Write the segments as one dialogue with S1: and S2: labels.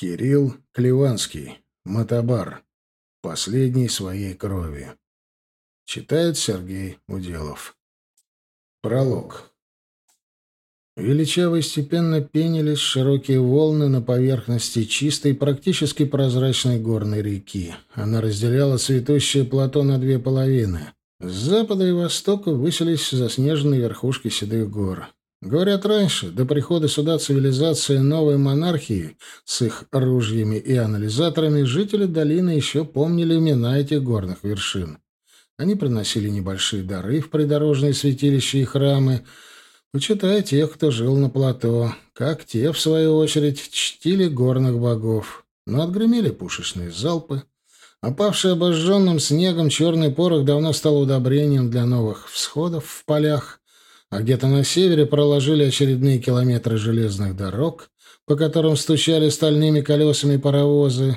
S1: Кирилл Клеванский. Мотобар. Последний своей крови. Читает Сергей Уделов. Пролог. Величаво и степенно пенились широкие волны на поверхности чистой, практически прозрачной горной реки. Она разделяла цветущее плато на две половины. С запада и востока высились заснеженные верхушки седых гор. Говорят, раньше, до прихода сюда цивилизации новой монархии с их оружиями и анализаторами, жители долины еще помнили имена этих горных вершин. Они приносили небольшие дары в придорожные святилища и храмы, почитая тех, кто жил на плато, как те, в свою очередь, чтили горных богов. Но отгремели пушечные залпы. Опавший обожженным снегом черный порох давно стал удобрением для новых всходов в полях, а где-то на севере проложили очередные километры железных дорог, по которым стучали стальными колесами паровозы.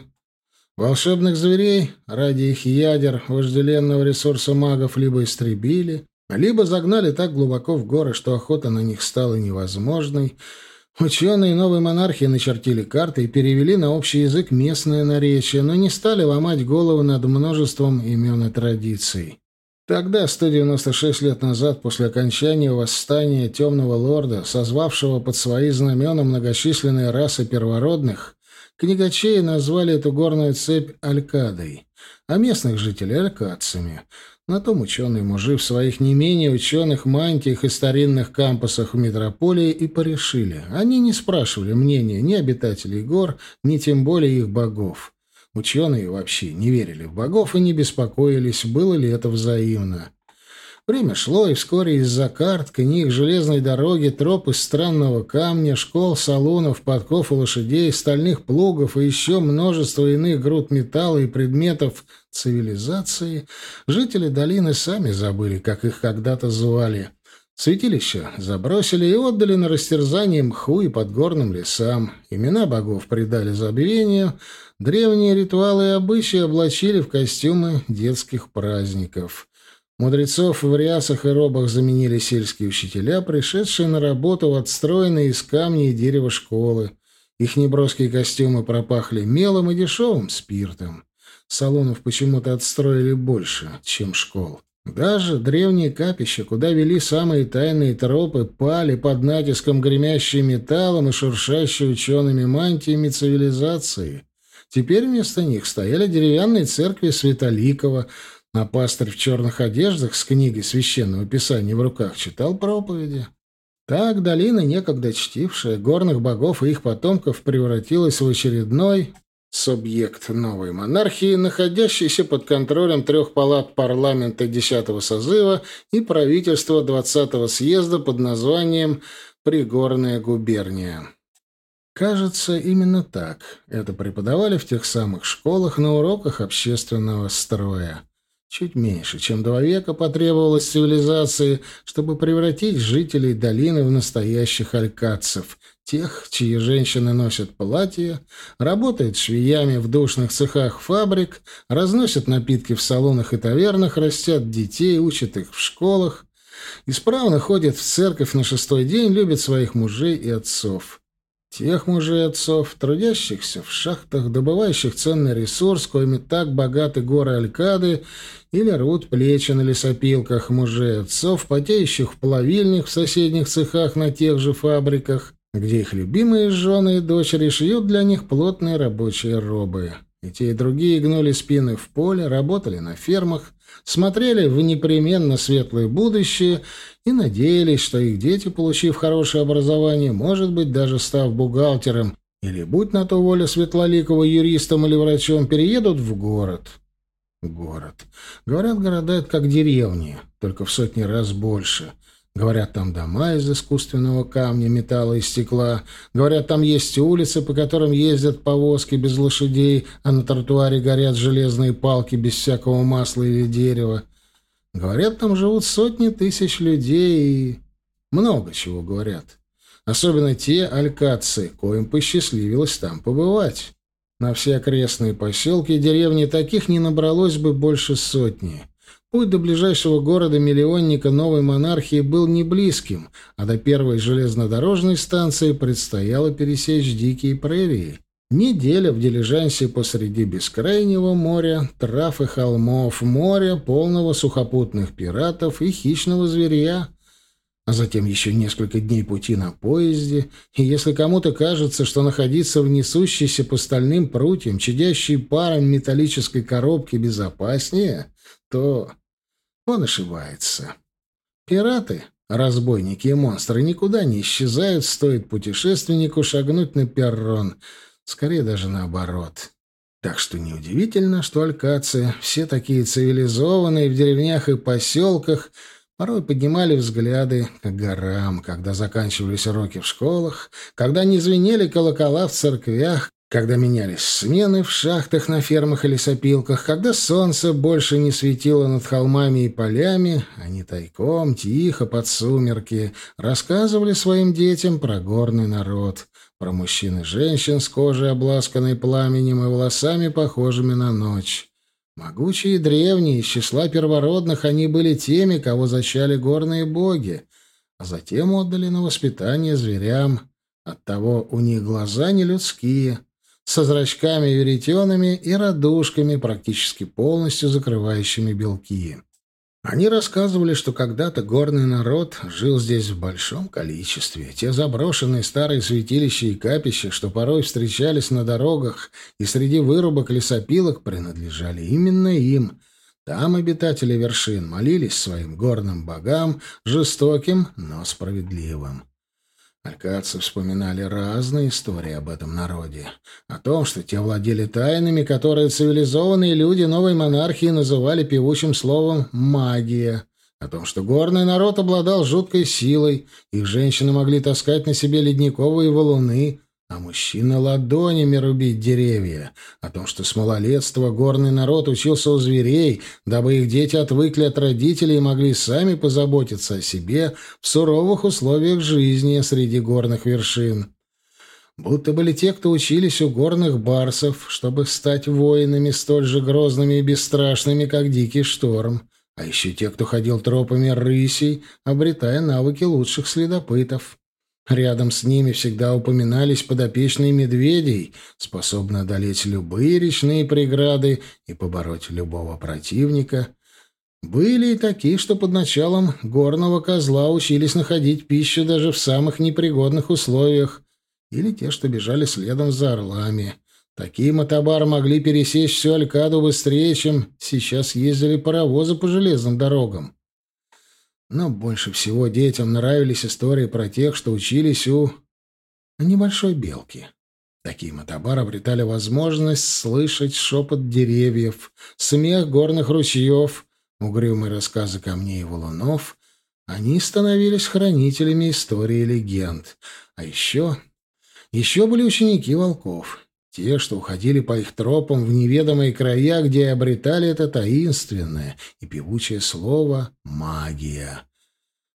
S1: Волшебных зверей ради их ядер, вожделенного ресурса магов, либо истребили, либо загнали так глубоко в горы, что охота на них стала невозможной. Ученые новой монархии начертили карты и перевели на общий язык местное наречие, но не стали ломать головы над множеством имен и традиций. Тогда, 196 лет назад, после окончания восстания Темного Лорда, созвавшего под свои знамена многочисленные расы первородных, книгачеи назвали эту горную цепь Алькадой, а местных жителей — Алькадцами. На том ученые-мужи в своих не менее ученых мантиях и старинных кампусах в метрополии и порешили. Они не спрашивали мнения ни обитателей гор, ни тем более их богов. Ученые вообще не верили в богов и не беспокоились, было ли это взаимно. Время шло, и вскоре из-за карт, книг, железной дороги, троп из странного камня, школ, салонов, подков и лошадей, стальных плугов и еще множество иных груд металла и предметов цивилизации, жители долины сами забыли, как их когда-то звали. Святилища забросили и отдали на растерзание мху и подгорным лесам. Имена богов придали забвению, древние ритуалы и обычаи облачили в костюмы детских праздников. Мудрецов в рясах и робах заменили сельские учителя, пришедшие на работу в отстроенные из камня и дерева школы. Их неброские костюмы пропахли мелом и дешевым спиртом. Салонов почему-то отстроили больше, чем школ. Даже древние капища, куда вели самые тайные тропы, пали под натиском гремящей металлом и шуршащей учеными мантиями цивилизации. Теперь вместо них стояли деревянные церкви Святоликова, а пастырь в черных одеждах с книгой священного писания в руках читал проповеди. Так долина, некогда чтившая горных богов и их потомков, превратилась в очередной Субъект новой монархии, находящийся под контролем трех палат парламента 10-го созыва и правительства 20-го съезда под названием «Пригорная губерния». Кажется, именно так это преподавали в тех самых школах на уроках общественного строя. Чуть меньше, чем два века потребовалось цивилизации, чтобы превратить жителей долины в настоящих алькадцев, тех, чьи женщины носят платья, работают швеями в душных цехах фабрик, разносят напитки в салонах и тавернах, растят детей, учат их в школах, исправно ходят в церковь на шестой день, любят своих мужей и отцов. Тех мужей отцов, трудящихся в шахтах, добывающих ценный ресурс, коими так богаты горы Алькады, или рвут плечи на лесопилках мужей отцов, потеющих в плавильнях в соседних цехах на тех же фабриках, где их любимые жены и дочери шьют для них плотные рабочие робы. И те, и другие гнули спины в поле, работали на фермах, смотрели в непременно светлое будущее и надеялись, что их дети, получив хорошее образование, может быть, даже став бухгалтером или, будь на то воля Светлоликова юристом или врачом, переедут в город. Город. Говорят, города — это как деревни, только в сотни раз больше — Говорят, там дома из искусственного камня, металла и стекла. Говорят, там есть улицы, по которым ездят повозки без лошадей, а на тротуаре горят железные палки без всякого масла или дерева. Говорят, там живут сотни тысяч людей и... Много чего говорят. Особенно те алькадцы, коим посчастливилось там побывать. На все окрестные поселки и деревни таких не набралось бы больше сотни. Путь до ближайшего города-миллионника новой монархии был не близким, а до первой железнодорожной станции предстояло пересечь дикие прерии. Неделя в дилижансе посреди бескрайнего моря, трав и холмов, моря, полного сухопутных пиратов и хищного зверя, а затем еще несколько дней пути на поезде, и если кому-то кажется, что находиться в несущейся по стальным прутьям, чадящей паром металлической коробке безопаснее, то он ошибается. Пираты, разбойники и монстры никуда не исчезают, стоит путешественнику шагнуть на перрон, скорее даже наоборот. Так что неудивительно, что алькацы, все такие цивилизованные в деревнях и поселках — порой поднимали взгляды к горам, когда заканчивались уроки в школах, когда не звенели колокола в церквях, когда менялись смены в шахтах, на фермах и лесопилках, когда солнце больше не светило над холмами и полями, они тайком, тихо, под сумерки, рассказывали своим детям про горный народ, про мужчин и женщин с кожей, обласканной пламенем и волосами, похожими на ночь. Могучие и древние, из числа первородных, они были теми, кого зачали горные боги, а затем отдали на воспитание зверям. Оттого у них глаза не людские, со зрачками-веретенами и радужками, практически полностью закрывающими белки. Они рассказывали, что когда-то горный народ жил здесь в большом количестве. Те заброшенные старые святилища и капища, что порой встречались на дорогах и среди вырубок лесопилок, принадлежали именно им. Там обитатели вершин молились своим горным богам, жестоким, но справедливым. Алькадцы вспоминали разные истории об этом народе. О том, что те владели тайнами, которые цивилизованные люди новой монархии называли певучим словом «магия». О том, что горный народ обладал жуткой силой, их женщины могли таскать на себе ледниковые валуны, а мужчины ладонями рубить деревья. О том, что с малолетства горный народ учился у зверей, дабы их дети отвыкли от родителей и могли сами позаботиться о себе в суровых условиях жизни среди горных вершин. Будто были те, кто учились у горных барсов, чтобы стать воинами столь же грозными и бесстрашными, как дикий шторм. А еще те, кто ходил тропами рысей, обретая навыки лучших следопытов. Рядом с ними всегда упоминались подопечные медведей, способные одолеть любые речные преграды и побороть любого противника. Были и такие, что под началом горного козла учились находить пищу даже в самых непригодных условиях, или те, что бежали следом за орлами. Такие мотобары могли пересечь всю Алькаду быстрее, чем сейчас ездили паровозы по железным дорогам. Но больше всего детям нравились истории про тех, что учились у небольшой белки. Такие мотобары обретали возможность слышать шепот деревьев, смех горных ручьев, угрюмые рассказы камней и валунов. Они становились хранителями истории и легенд. А еще... Еще были ученики волков. Те, что уходили по их тропам в неведомые края, где обретали это таинственное и певучее слово «магия».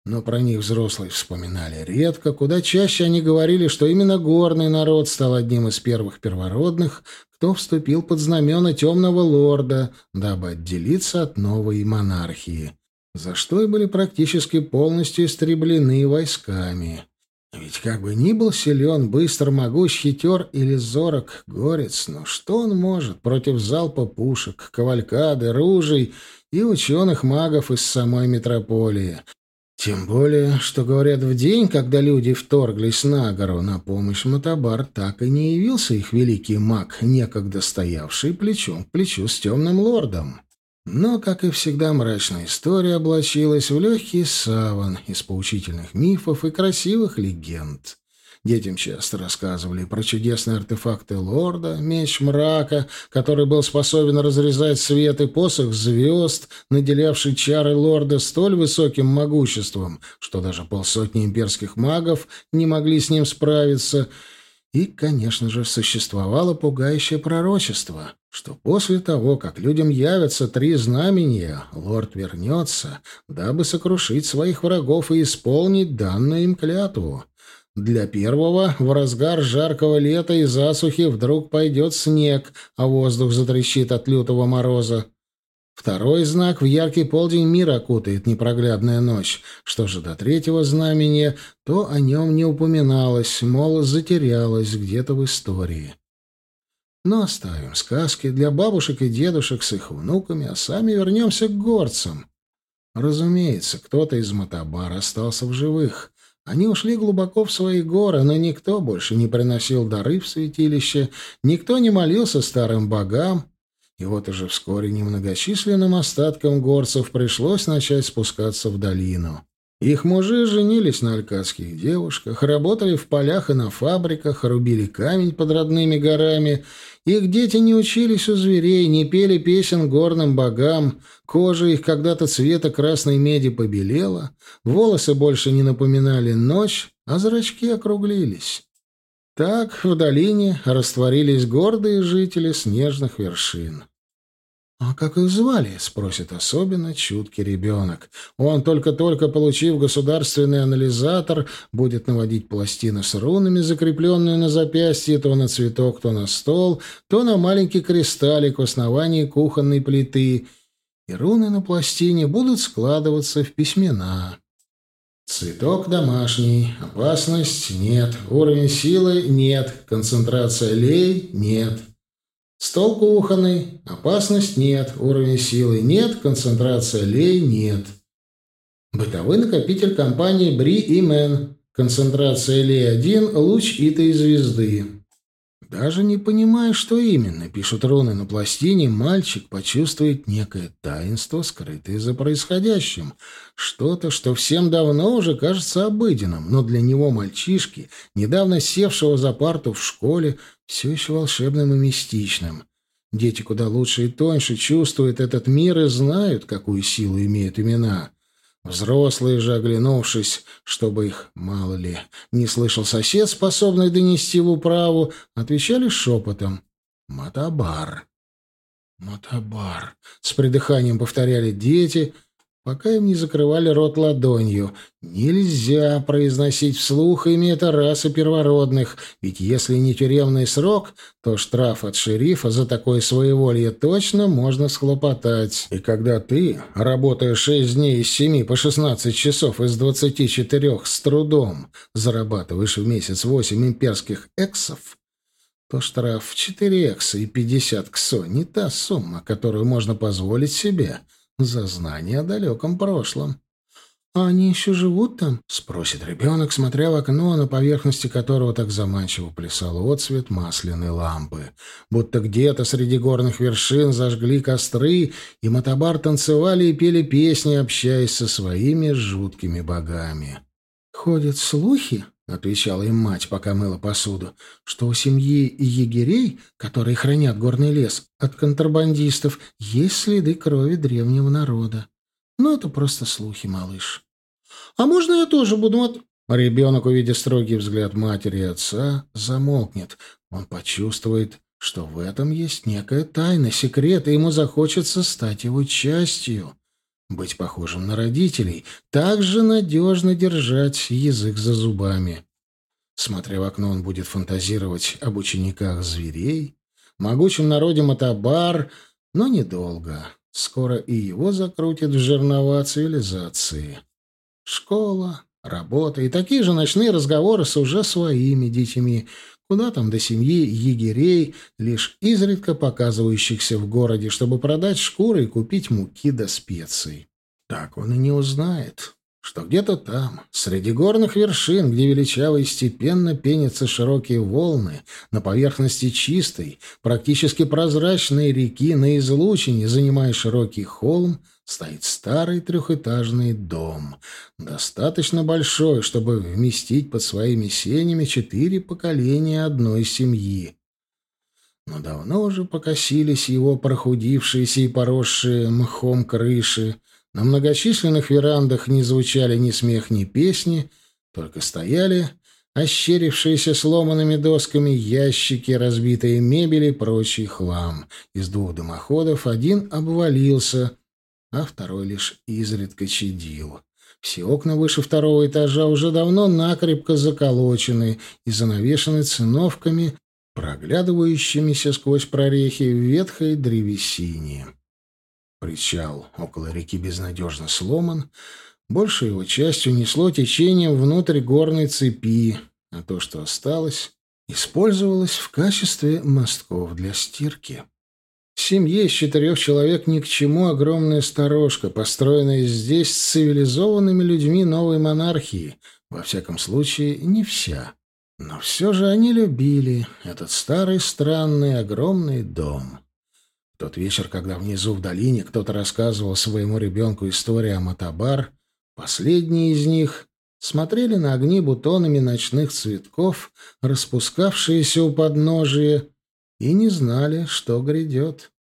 S1: Но про них взрослые вспоминали редко, куда чаще они говорили, что именно горный народ стал одним из первых первородных, кто вступил под знамена темного лорда, дабы отделиться от новой монархии, за что и были практически полностью истреблены войсками. Ведь как бы ни был силен, быстр, могуч, хитер или зорок горец, но что он может против залпа пушек, кавалькады, ружей и ученых-магов из самой метрополии? Тем более, что, говорят, в день, когда люди вторглись на гору, на помощь Мотобар так и не явился их великий маг, некогда стоявший плечом к плечу с темным лордом. Но, как и всегда, мрачная история облачилась в легкий саван из поучительных мифов и красивых легенд. Детям часто рассказывали про чудесные артефакты лорда, меч мрака, который был способен разрезать свет и посох звезд, наделявший чары лорда столь высоким могуществом, что даже полсотни имперских магов не могли с ним справиться — и, конечно же, существовало пугающее пророчество, что после того, как людям явятся три знамения, лорд вернется, дабы сокрушить своих врагов и исполнить данную им клятву. Для первого в разгар жаркого лета и засухи вдруг пойдет снег, а воздух затрещит от лютого мороза. Второй знак в яркий полдень мир окутает непроглядная ночь. Что же до третьего знамения, то о нем не упоминалось, мол, затерялось где-то в истории. Но оставим сказки для бабушек и дедушек с их внуками, а сами вернемся к горцам. Разумеется, кто-то из мотобара остался в живых. Они ушли глубоко в свои горы, но никто больше не приносил дары в святилище, никто не молился старым богам, и вот уже вскоре немногочисленным остаткам горцев пришлось начать спускаться в долину. Их мужи женились на алькадских девушках, работали в полях и на фабриках, рубили камень под родными горами. Их дети не учились у зверей, не пели песен горным богам, кожа их когда-то цвета красной меди побелела, волосы больше не напоминали ночь, а зрачки округлились. Так в долине растворились гордые жители снежных вершин. «А как их звали?» — спросит особенно чуткий ребенок. Он, только-только получив государственный анализатор, будет наводить пластины с рунами, закрепленные на запястье, то на цветок, то на стол, то на маленький кристаллик в основании кухонной плиты. И руны на пластине будут складываться в письмена. Цветок домашний. Опасность нет. Уровень силы нет. Концентрация лей нет. Стол кухонный. Опасность нет. Уровень силы нет. Концентрация лей нет. Бытовой накопитель компании Бри и Мэн. Концентрация лей 1. Луч итой звезды. Даже не понимая, что именно пишут руны на пластине, мальчик почувствует некое таинство, скрытое за происходящим. Что-то, что всем давно уже кажется обыденным, но для него, мальчишки, недавно севшего за парту в школе, все еще волшебным и мистичным. Дети куда лучше и тоньше чувствуют этот мир и знают, какую силу имеют имена. Взрослые же, оглянувшись, чтобы их, мало ли, не слышал сосед, способный донести в управу, отвечали шепотом «Матабар». «Матабар», — с придыханием повторяли дети, пока им не закрывали рот ладонью. Нельзя произносить вслух имя это расы первородных, ведь если не тюремный срок, то штраф от шерифа за такое своеволье точно можно схлопотать. И когда ты, работая шесть дней из семи по шестнадцать часов из двадцати четырех с трудом, зарабатываешь в месяц восемь имперских эксов, то штраф в четыре экса и пятьдесят ксо не та сумма, которую можно позволить себе — за знание о далеком прошлом. «А они еще живут там?» — спросит ребенок, смотря в окно, на поверхности которого так заманчиво плясал отцвет масляной лампы. Будто где-то среди горных вершин зажгли костры, и мотобар танцевали и пели песни, общаясь со своими жуткими богами. «Ходят слухи», — отвечала им мать, пока мыла посуду, — что у семьи егерей, которые хранят горный лес, от контрабандистов есть следы крови древнего народа. Ну, это просто слухи, малыш. — А можно я тоже буду от... Ребенок, увидя строгий взгляд матери и отца, замолкнет. Он почувствует, что в этом есть некая тайна, секрет, и ему захочется стать его частью. Быть похожим на родителей, также надежно держать язык за зубами. Смотря в окно, он будет фантазировать об учениках зверей, могучем народе Матабар, но недолго. Скоро и его закрутят в жернова цивилизации. Школа, работа и такие же ночные разговоры с уже своими детьми — Куда там до семьи егерей, лишь изредка показывающихся в городе, чтобы продать шкуры и купить муки до специй. Так он и не узнает, что где-то там, среди горных вершин, где величаво и степенно пенятся широкие волны, на поверхности чистой, практически прозрачной реки на излучине, занимая широкий холм, стоит старый трехэтажный дом, достаточно большой, чтобы вместить под своими сенями четыре поколения одной семьи. Но давно уже покосились его прохудившиеся и поросшие мхом крыши, на многочисленных верандах не звучали ни смех, ни песни, только стояли ощерившиеся сломанными досками ящики, разбитые мебели и прочий хлам. Из двух дымоходов один обвалился — а второй лишь изредка чадил. Все окна выше второго этажа уже давно накрепко заколочены и занавешены циновками, проглядывающимися сквозь прорехи в ветхой древесине. Причал около реки безнадежно сломан, большую его часть унесло течением внутрь горной цепи, а то, что осталось, использовалась в качестве мостков для стирки. Семье из четырех человек ни к чему огромная сторожка, построенная здесь цивилизованными людьми новой монархии, во всяком случае, не вся. Но все же они любили этот старый, странный, огромный дом. В тот вечер, когда внизу в долине кто-то рассказывал своему ребенку историю о Матабар, последние из них смотрели на огни бутонами ночных цветков, распускавшиеся у подножия, и не знали, что грядет.